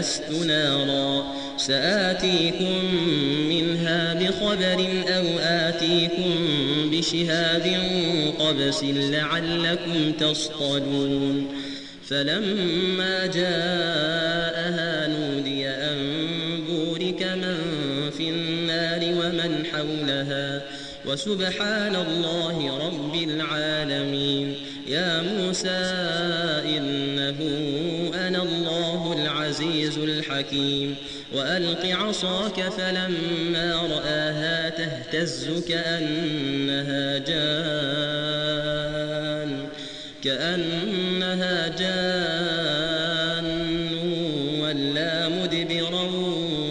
آنست نارا. سآتيكم منها بخبر أو آتيكم بشهاب قبس لعلكم تصطلون. فلما جاءها نودي أن بورك من في النار ومن حولها. وسبحان الله رب العالمين. يا موسى إنه العزيز الحكيم. وألق عصاك فلما رآها تهتز كأنها جان كأنها جان ولا مدبرا